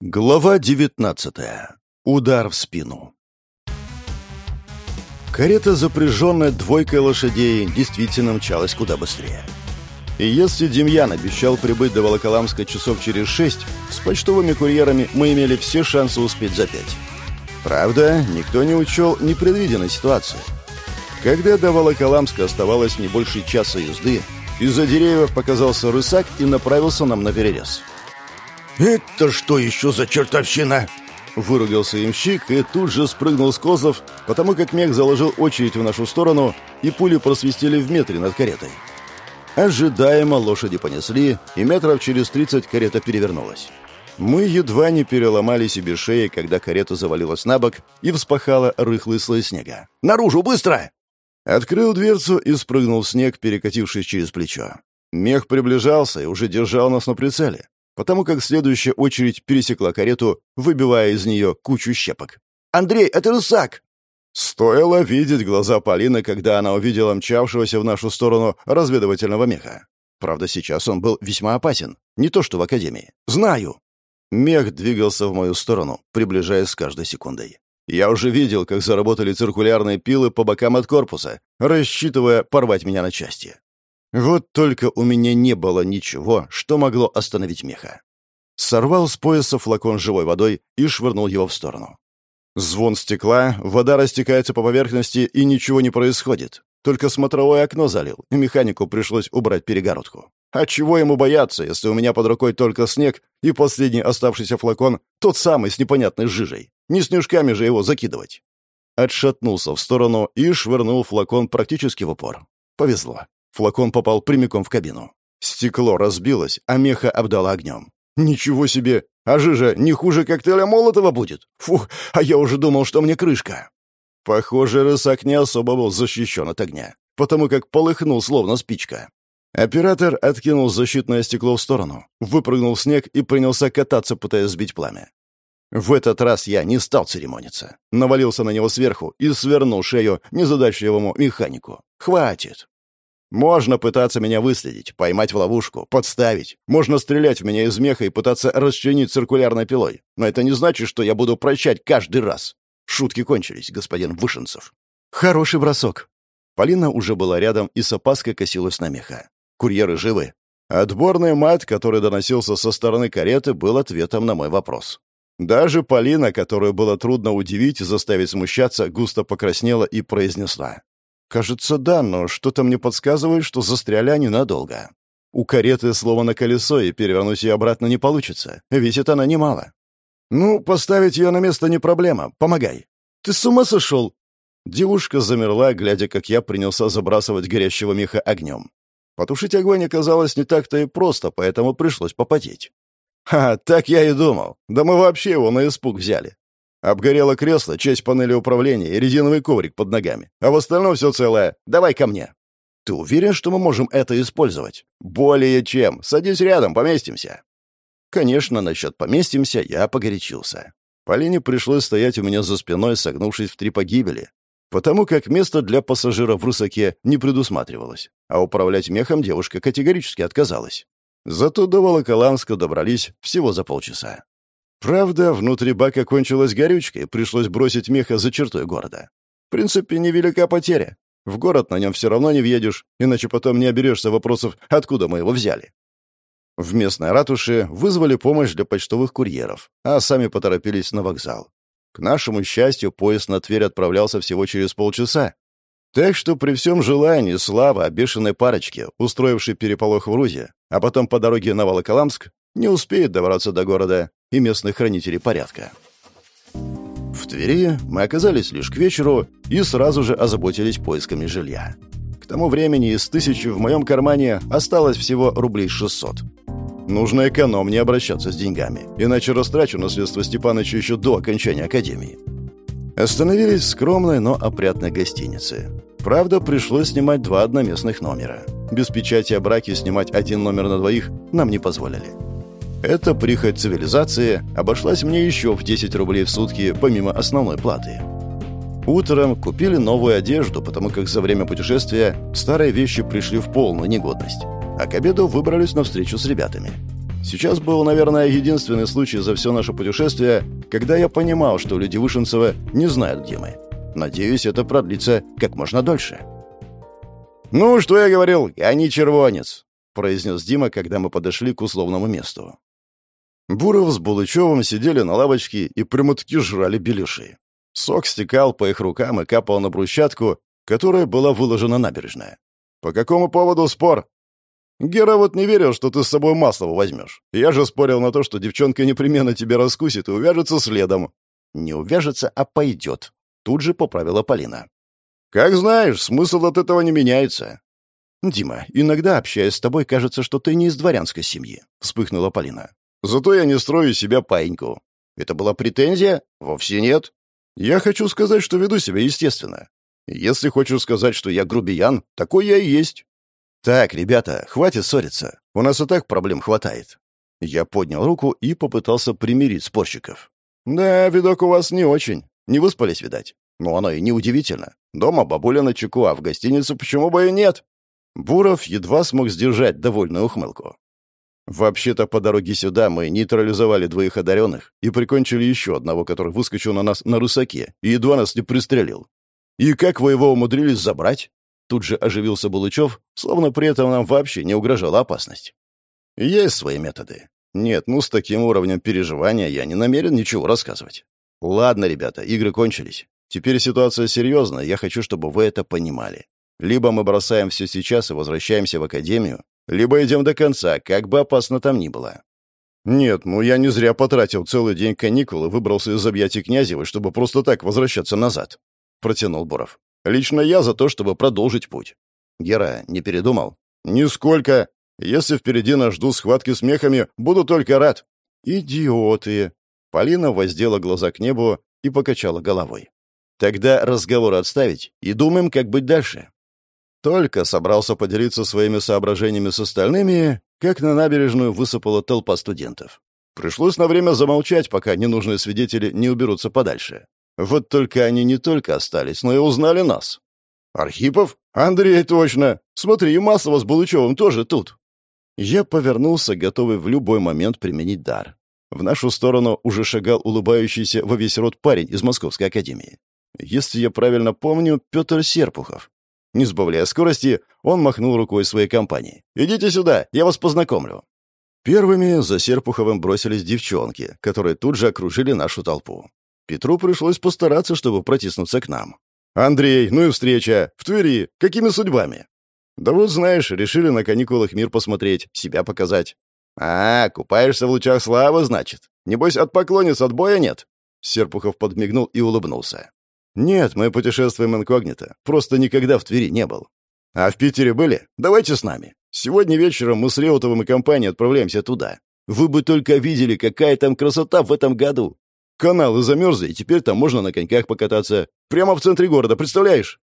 Глава 19. Удар в спину. Карета, запряженная двойкой лошадей, действительно мчалась куда быстрее. И если Демьян обещал прибыть до Волоколамска часов через шесть, с почтовыми курьерами мы имели все шансы успеть за пять. Правда, никто не учел непредвиденной ситуации. Когда до Волоколамска оставалось не больше часа езды, из-за деревьев показался рысак и направился нам на перерез. «Это что еще за чертовщина?» Выругался имщик и тут же спрыгнул с козлов, потому как мех заложил очередь в нашу сторону, и пули просвистели в метре над каретой. Ожидаемо лошади понесли, и метров через тридцать карета перевернулась. Мы едва не переломали себе шеи, когда карета завалилась на бок и вспахала рыхлый слой снега. «Наружу, быстро!» Открыл дверцу и спрыгнул в снег, перекатившись через плечо. Мех приближался и уже держал нас на прицеле потому как следующая очередь пересекла карету, выбивая из нее кучу щепок. «Андрей, это рысак!» Стоило видеть глаза Полины, когда она увидела мчавшегося в нашу сторону разведывательного меха. Правда, сейчас он был весьма опасен. Не то что в Академии. «Знаю!» Мех двигался в мою сторону, приближаясь с каждой секундой. Я уже видел, как заработали циркулярные пилы по бокам от корпуса, рассчитывая порвать меня на части. Вот только у меня не было ничего, что могло остановить меха. Сорвал с пояса флакон живой водой и швырнул его в сторону. Звон стекла, вода растекается по поверхности, и ничего не происходит. Только смотровое окно залил, и механику пришлось убрать перегородку. А чего ему бояться, если у меня под рукой только снег и последний оставшийся флакон, тот самый с непонятной жижей? Не снежками же его закидывать. Отшатнулся в сторону и швырнул флакон практически в упор. Повезло. Флакон попал прямиком в кабину. Стекло разбилось, а меха обдало огнем. «Ничего себе! А жижа не хуже коктейля Молотова будет! Фух, а я уже думал, что мне крышка!» Похоже, рысак не особо был защищен от огня, потому как полыхнул, словно спичка. Оператор откинул защитное стекло в сторону, выпрыгнул в снег и принялся кататься, пытаясь сбить пламя. В этот раз я не стал церемониться. Навалился на него сверху и свернул шею незадачливому механику. «Хватит!» Можно пытаться меня выследить, поймать в ловушку, подставить. Можно стрелять в меня из меха и пытаться расчленить циркулярной пилой. Но это не значит, что я буду прощать каждый раз. Шутки кончились, господин Вышинцев. Хороший бросок. Полина уже была рядом и с опаской косилась на меха. Курьеры живы. Отборный мат, который доносился со стороны кареты, был ответом на мой вопрос. Даже Полина, которую было трудно удивить и заставить смущаться, густо покраснела и произнесла. Кажется, да, но что-то мне подсказывает, что застряли они надолго. У кареты слово на колесо, и перевернуть ее обратно не получится. Весит она немало. Ну, поставить ее на место не проблема. Помогай. Ты с ума сошел? Девушка замерла, глядя, как я принялся забрасывать горящего меха огнем. Потушить огонь оказалось не так-то и просто, поэтому пришлось попотеть. «Ха, так я и думал. Да мы вообще его на испуг взяли. Обгорело кресло, часть панели управления и резиновый коврик под ногами. А в остальном все целое. Давай ко мне. Ты уверен, что мы можем это использовать? Более чем. Садись рядом, поместимся. Конечно, насчет поместимся я погорячился. Полине пришлось стоять у меня за спиной, согнувшись в три погибели, потому как место для пассажира в рысаке не предусматривалось, а управлять мехом девушка категорически отказалась. Зато до Волоколамска добрались всего за полчаса. Правда, внутри бака кончилась горючка, и пришлось бросить меха за чертой города. В принципе, невелика потеря. В город на нем все равно не въедешь, иначе потом не оберешься вопросов, откуда мы его взяли. В местной ратуше вызвали помощь для почтовых курьеров, а сами поторопились на вокзал. К нашему счастью, поезд на Тверь отправлялся всего через полчаса. Так что при всем желании Слава о бешеной парочке, устроившей переполох в Рузе, а потом по дороге на Волоколамск, не успеет добраться до города и местных хранителей порядка. В Твери мы оказались лишь к вечеру и сразу же озаботились поисками жилья. К тому времени из тысячи в моем кармане осталось всего рублей 600. Нужно экономнее обращаться с деньгами, иначе растрачу наследство Степаныча еще до окончания академии. Остановились в скромной, но опрятной гостинице. Правда, пришлось снимать два одноместных номера. Без печати о браке снимать один номер на двоих нам не позволили. Эта прихоть цивилизации обошлась мне еще в 10 рублей в сутки, помимо основной платы. Утром купили новую одежду, потому как за время путешествия старые вещи пришли в полную негодность. А к обеду выбрались на встречу с ребятами. Сейчас был, наверное, единственный случай за все наше путешествие, когда я понимал, что люди Вышинцева не знают, где мы. Надеюсь, это продлится как можно дольше. «Ну, что я говорил, я не червонец», — произнес Дима, когда мы подошли к условному месту. Буров с Булычевым сидели на лавочке и прямо-таки жрали беляши. Сок стекал по их рукам и капал на брусчатку, которая была выложена набережная. «По какому поводу спор?» «Гера вот не верил, что ты с собой масло возьмешь. Я же спорил на то, что девчонка непременно тебя раскусит и увяжется следом». «Не увяжется, а пойдет», — тут же поправила Полина. «Как знаешь, смысл от этого не меняется». «Дима, иногда, общаясь с тобой, кажется, что ты не из дворянской семьи», — вспыхнула Полина. «Зато я не строю себя паиньку. Это была претензия? Вовсе нет. Я хочу сказать, что веду себя естественно. Если хочешь сказать, что я грубиян, такой я и есть. Так, ребята, хватит ссориться. У нас и так проблем хватает. Я поднял руку и попытался примирить спорщиков. Да, видок у вас не очень. Не выспались, видать. Но оно и не удивительно. Дома бабуля на чеку, а в гостинице почему бы и нет? Буров едва смог сдержать довольную ухмылку. Вообще-то по дороге сюда мы нейтрализовали двоих одаренных и прикончили еще одного, который выскочил на нас на рысаке и едва нас не пристрелил. «И как вы его умудрились забрать?» Тут же оживился Булычев, словно при этом нам вообще не угрожала опасность. «Есть свои методы. Нет, ну с таким уровнем переживания я не намерен ничего рассказывать. Ладно, ребята, игры кончились. Теперь ситуация серьезная, я хочу, чтобы вы это понимали. Либо мы бросаем все сейчас и возвращаемся в академию, либо идем до конца, как бы опасно там ни было. Нет, ну я не зря потратил целый день каникул и выбрался из объятий Князевой, чтобы просто так возвращаться назад. — протянул Буров. «Лично я за то, чтобы продолжить путь». «Гера, не передумал?» «Нисколько. Если впереди нас ждут схватки с мехами, буду только рад». «Идиоты!» Полина воздела глаза к небу и покачала головой. «Тогда разговор отставить и думаем, как быть дальше». Только собрался поделиться своими соображениями с остальными, как на набережную высыпала толпа студентов. Пришлось на время замолчать, пока ненужные свидетели не уберутся подальше. Вот только они не только остались, но и узнали нас. Архипов? Андрей, точно. Смотри, и Маслова с Булычевым тоже тут. Я повернулся, готовый в любой момент применить дар. В нашу сторону уже шагал улыбающийся во весь рот парень из Московской академии. Если я правильно помню, Петр Серпухов. Не сбавляя скорости, он махнул рукой своей компании. «Идите сюда, я вас познакомлю». Первыми за Серпуховым бросились девчонки, которые тут же окружили нашу толпу. Петру пришлось постараться, чтобы протиснуться к нам. «Андрей, ну и встреча! В Твери! Какими судьбами?» «Да вот, знаешь, решили на каникулах мир посмотреть, себя показать». «А, купаешься в лучах славы, значит? Небось, от поклонниц отбоя нет?» Серпухов подмигнул и улыбнулся. «Нет, мы путешествуем инкогнито. Просто никогда в Твери не был. А в Питере были? Давайте с нами. Сегодня вечером мы с Реутовым и компанией отправляемся туда. Вы бы только видели, какая там красота в этом году. Каналы замерзли, и теперь там можно на коньках покататься. Прямо в центре города, представляешь?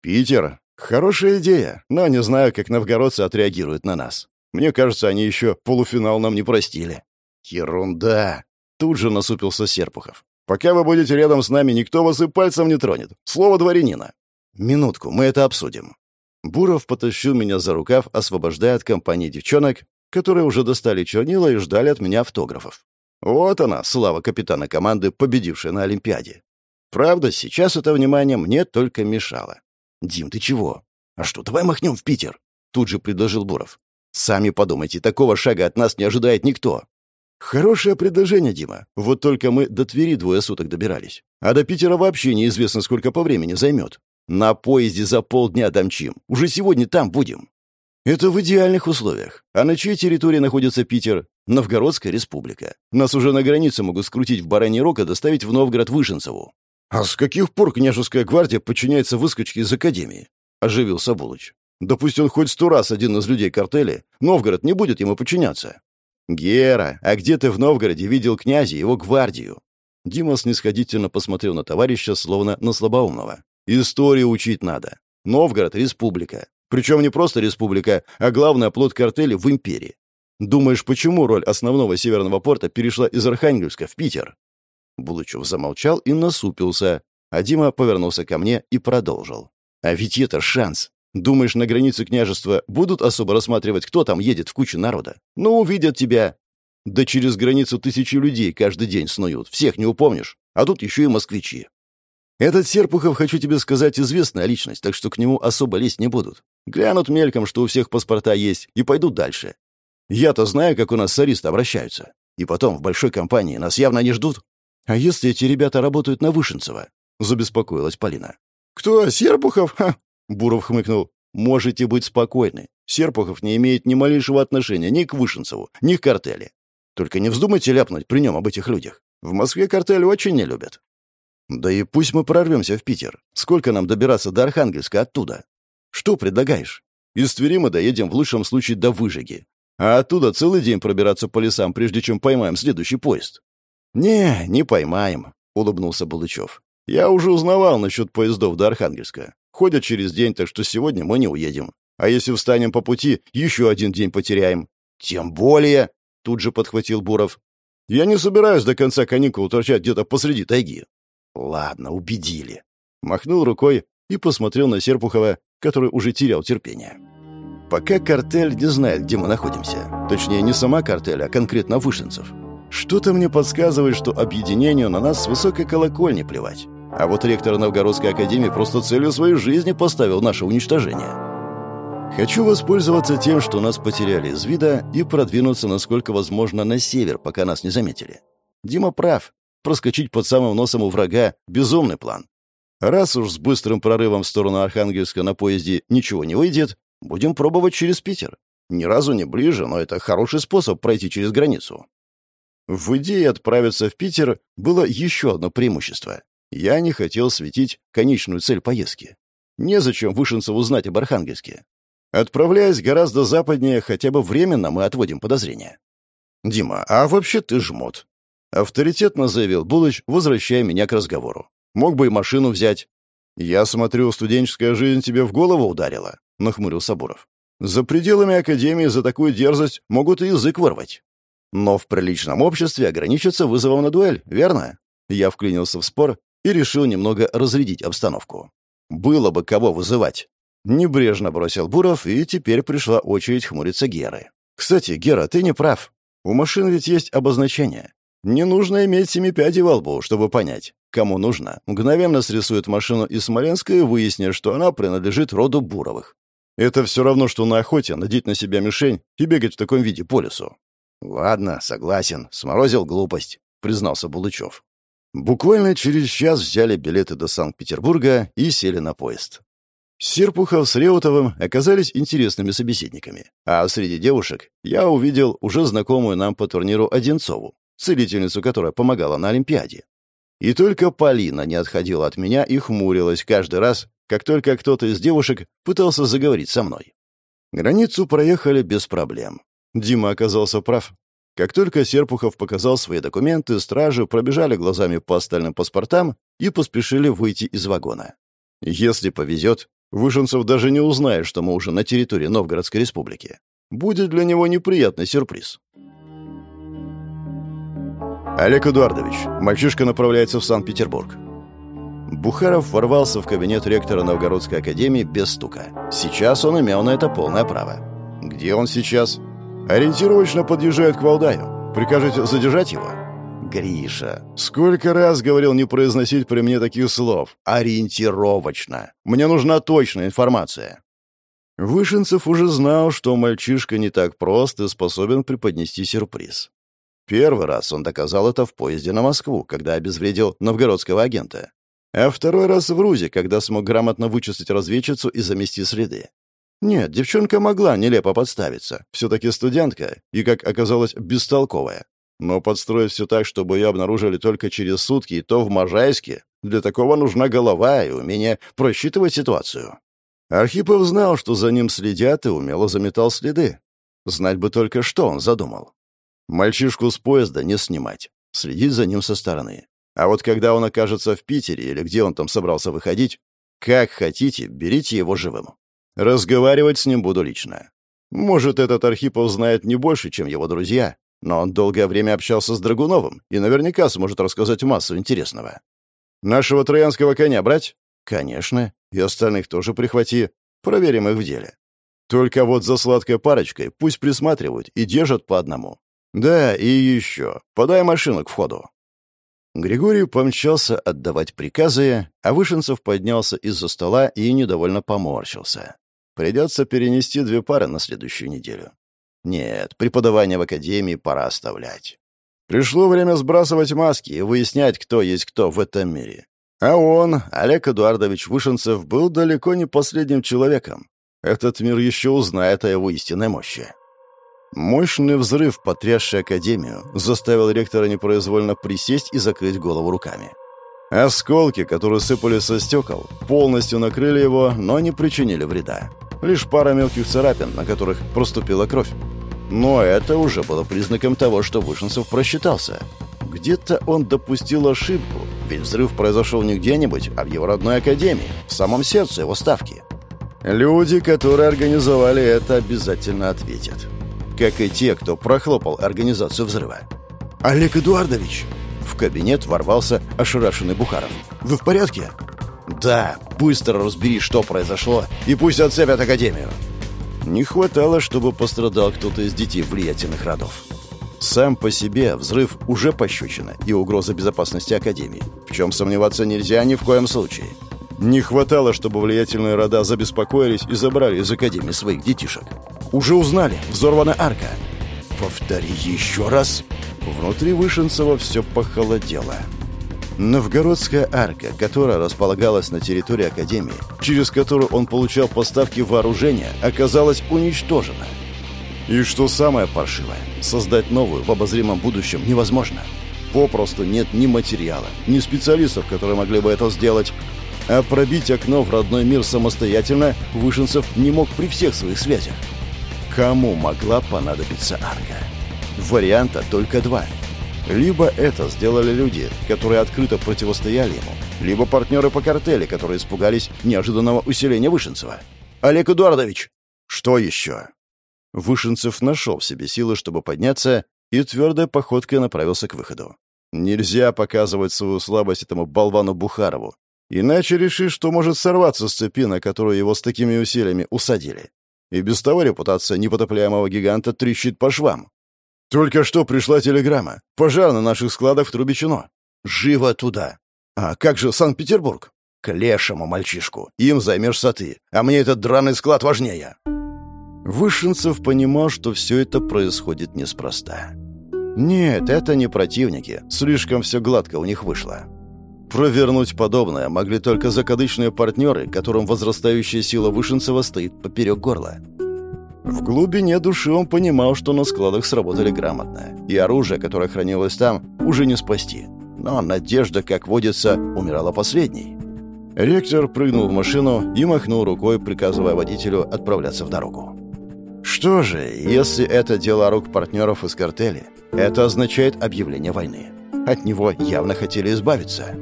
Питер. Хорошая идея, но не знаю, как новгородцы отреагируют на нас. Мне кажется, они еще полуфинал нам не простили. Ерунда. Тут же насупился Серпухов. Пока вы будете рядом с нами, никто вас и пальцем не тронет. Слово дворянина. Минутку, мы это обсудим. Буров потащил меня за рукав, освобождая от компании девчонок, которые уже достали чернила и ждали от меня автографов. Вот она, слава капитана команды, победившая на Олимпиаде. Правда, сейчас это внимание мне только мешало. «Дим, ты чего?» «А что, давай махнем в Питер?» Тут же предложил Буров. «Сами подумайте, такого шага от нас не ожидает никто». «Хорошее предложение, Дима. Вот только мы до Твери двое суток добирались. А до Питера вообще неизвестно, сколько по времени займет. На поезде за полдня домчим. Уже сегодня там будем». «Это в идеальных условиях. А на чьей территории находится Питер? Новгородская республика. Нас уже на границе могут скрутить в Бараний Рог и доставить в Новгород-Вышинцеву». «А с каких пор княжеская гвардия подчиняется выскочке из академии?» — оживился Булыч. «Да пусть он хоть сто раз один из людей картели, Новгород не будет ему подчиняться». «Гера, а где ты в Новгороде видел князя и его гвардию?» Дима снисходительно посмотрел на товарища, словно на слабоумного. «Историю учить надо. Новгород — республика. Причем не просто республика, а главный оплот картели в империи. Думаешь, почему роль основного северного порта перешла из Архангельска в Питер?» Булычев замолчал и насупился, а Дима повернулся ко мне и продолжил. «А ведь это шанс. Думаешь, на границе княжества будут особо рассматривать, кто там едет в кучу народа? Ну, увидят тебя. Да через границу тысячи людей каждый день снуют. Всех не упомнишь. А тут еще и москвичи. Этот Серпухов, хочу тебе сказать, известная личность, так что к нему особо лезть не будут. Глянут мельком, что у всех паспорта есть, и пойдут дальше. Я-то знаю, как у нас с аристо обращаются. И потом, в большой компании нас явно не ждут. А если эти ребята работают на Вышинцева? Забеспокоилась Полина. Кто, Серпухов? Ха! Буров хмыкнул. Можете быть спокойны. Серпухов не имеет ни малейшего отношения ни к Вышинцеву, ни к картеле. Только не вздумайте ляпнуть при нем об этих людях. В Москве картель очень не любят. Да и пусть мы прорвемся в Питер. Сколько нам добираться до Архангельска оттуда? Что предлагаешь? Из Твери мы доедем в лучшем случае до Выжиги. А оттуда целый день пробираться по лесам, прежде чем поймаем следующий поезд. «Не, не поймаем», — улыбнулся Булычев. «Я уже узнавал насчет поездов до Архангельска. Ходят через день, так что сегодня мы не уедем. А если встанем по пути, еще один день потеряем». «Тем более», — тут же подхватил Буров. «Я не собираюсь до конца каникул торчать где-то посреди тайги. «Ладно, убедили». Махнул рукой и посмотрел на Серпухова, который уже терял терпение. «Пока картель не знает, где мы находимся. Точнее, не сама картель, а конкретно Вышинцев. Что-то мне подсказывает, что объединению на нас с высокой колокольни плевать. А вот ректор Новгородской академии просто целью своей жизни поставил наше уничтожение. Хочу воспользоваться тем, что нас потеряли из вида, и продвинуться, насколько возможно, на север, пока нас не заметили. Дима прав. Проскочить под самым носом у врага — безумный план. Раз уж с быстрым прорывом в сторону Архангельска на поезде ничего не выйдет, будем пробовать через Питер. Ни разу не ближе, но это хороший способ пройти через границу. В идее отправиться в Питер было еще одно преимущество. Я не хотел светить конечную цель поездки. Незачем Вышинцеву узнать об Архангельске. Отправляясь гораздо западнее, хотя бы временно мы отводим подозрения. «Дима, а вообще ты жмот. Авторитетно заявил Булыч, возвращая меня к разговору. Мог бы и машину взять. Я смотрю, студенческая жизнь тебе в голову ударила, нахмурил Сабуров. За пределами академии за такую дерзость могут и язык вырвать. Но в приличном обществе ограничатся вызовом на дуэль, верно? Я вклинился в спор и решил немного разрядить обстановку. Было бы кого вызывать. Небрежно бросил Буров, и теперь пришла очередь хмуриться Геры. «Кстати, Гера, ты не прав. У машин ведь есть обозначение. Не нужно иметь семи пядей во лбу, чтобы понять. Кому нужно, мгновенно срисует машину из Смоленска и выяснит, что она принадлежит роду Буровых. Это все равно, что на охоте надеть на себя мишень и бегать в таком виде по лесу. «Ладно, согласен, сморозил глупость», — признался Булычев. Буквально через час взяли билеты до Санкт-Петербурга и сели на поезд. Серпухов с Реутовым оказались интересными собеседниками, а среди девушек я увидел уже знакомую нам по турниру Одинцову, целительницу, которая помогала на Олимпиаде. И только Полина не отходила от меня и хмурилась каждый раз, как только кто-то из девушек пытался заговорить со мной. Границу проехали без проблем. Дима оказался прав. Как только Серпухов показал свои документы, стражи пробежали глазами по остальным паспортам и поспешили выйти из вагона. Если повезет, Вышинцев даже не узнает, что мы уже на территории Новгородской республики. Будет для него неприятный сюрприз. «Олег Эдуардович, мальчишка направляется в Санкт-Петербург». Бухаров ворвался в кабинет ректора Новгородской академии без стука. Сейчас он имел на это полное право. «Где он сейчас?» «Ориентировочно подъезжает к Валдаю. Прикажете задержать его?» «Гриша, сколько раз говорил не произносить при мне таких слов? Ориентировочно. Мне нужна точная информация». Вышинцев уже знал, что мальчишка не так прост и способен преподнести сюрприз. Первый раз он доказал это в поезде на Москву, когда обезвредил новгородского агента. А второй раз в Рузе, когда смог грамотно вычислить разведчицу и замести следы. Нет, девчонка могла нелепо подставиться. Все-таки студентка и, как оказалось, бестолковая. Но подстроить все так, чтобы ее обнаружили только через сутки, и то в Можайске, для такого нужна голова и умение просчитывать ситуацию. Архипов знал, что за ним следят, и умело заметал следы. Знать бы только, что он задумал. Мальчишку с поезда не снимать. Следить за ним со стороны. А вот когда он окажется в Питере или где он там собрался выходить, как хотите, берите его живым. Разговаривать с ним буду лично. Может, этот Архипов знает не больше, чем его друзья, но он долгое время общался с Драгуновым и наверняка сможет рассказать массу интересного. Нашего троянского коня брать? Конечно. И остальных тоже прихвати. Проверим их в деле. Только вот за сладкой парочкой пусть присматривают и держат по одному. Да, и еще. Подай машину к входу. Григорий помчался отдавать приказы, а Вышинцев поднялся из-за стола и недовольно поморщился. Придется перенести две пары на следующую неделю. Нет, преподавание в академии пора оставлять. Пришло время сбрасывать маски и выяснять, кто есть кто в этом мире. А он, Олег Эдуардович Вышинцев, был далеко не последним человеком. Этот мир еще узнает о его истинной мощи. Мощный взрыв, потрясший Академию, заставил ректора непроизвольно присесть и закрыть голову руками. Осколки, которые сыпали со стекол, полностью накрыли его, но не причинили вреда. Лишь пара мелких царапин, на которых проступила кровь. Но это уже было признаком того, что Вышинцев просчитался. Где-то он допустил ошибку, ведь взрыв произошел не где-нибудь, а в его родной академии, в самом сердце его ставки. Люди, которые организовали это, обязательно ответят как и те, кто прохлопал организацию взрыва. «Олег Эдуардович!» В кабинет ворвался ошарашенный Бухаров. «Вы в порядке?» «Да, быстро разбери, что произошло, и пусть отцепят Академию!» Не хватало, чтобы пострадал кто-то из детей влиятельных родов. Сам по себе взрыв уже пощечина и угроза безопасности Академии. В чем сомневаться нельзя ни в коем случае. Не хватало, чтобы влиятельные рода забеспокоились и забрали из Академии своих детишек. Уже узнали. Взорвана арка. Повтори еще раз. Внутри Вышинцева все похолодело. Новгородская арка, которая располагалась на территории Академии, через которую он получал поставки вооружения, оказалась уничтожена. И что самое паршивое, создать новую в обозримом будущем невозможно. Попросту нет ни материала, ни специалистов, которые могли бы это сделать. А пробить окно в родной мир самостоятельно Вышинцев не мог при всех своих связях. Кому могла понадобиться арка? Варианта только два. Либо это сделали люди, которые открыто противостояли ему, либо партнеры по картели, которые испугались неожиданного усиления Вышинцева. «Олег Эдуардович!» «Что еще?» Вышинцев нашел в себе силы, чтобы подняться, и твердой походкой направился к выходу. Нельзя показывать свою слабость этому болвану Бухарову, иначе решишь, что может сорваться с цепи, на которую его с такими усилиями усадили. И без того репутация непотопляемого гиганта трещит по швам. Только что пришла телеграмма. Пожар на наших складах в Трубичино. Живо туда. А как же Санкт-Петербург? К лешему мальчишку. Им займешься ты, а мне этот драный склад важнее. Вышинцев понимал, что все это происходит неспроста. Нет, это не противники. Слишком все гладко у них вышло. Провернуть подобное могли только закадычные партнеры, которым возрастающая сила Вышинцева стоит поперек горла. В глубине души он понимал, что на складах сработали грамотно, и оружие, которое хранилось там, уже не спасти. Но надежда, как водится, умирала последней. Ректор прыгнул в машину и махнул рукой, приказывая водителю отправляться в дорогу. Что же, если это дело рук партнеров из картели, это означает объявление войны. От него явно хотели избавиться.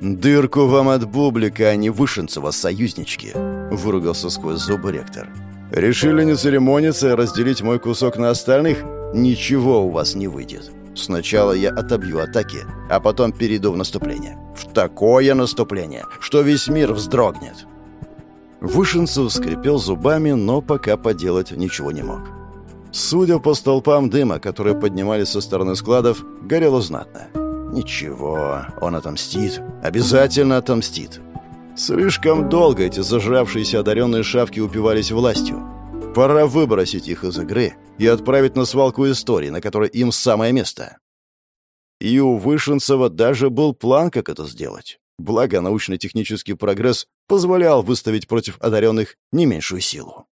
«Дырку вам от бублика, а не Вышинцева, союзнички!» — выругался сквозь зубы ректор. «Решили не церемониться и разделить мой кусок на остальных? Ничего у вас не выйдет. Сначала я отобью атаки, а потом перейду в наступление. В такое наступление, что весь мир вздрогнет!» Вышинцев скрипел зубами, но пока поделать ничего не мог. Судя по столпам дыма, которые поднимались со стороны складов, горело знатно. Ничего, он отомстит. Обязательно отомстит. Слишком долго эти зажравшиеся одаренные шавки упивались властью. Пора выбросить их из игры и отправить на свалку истории, на которой им самое место. И у Вышинцева даже был план, как это сделать. Благо, научно-технический прогресс позволял выставить против одаренных не меньшую силу.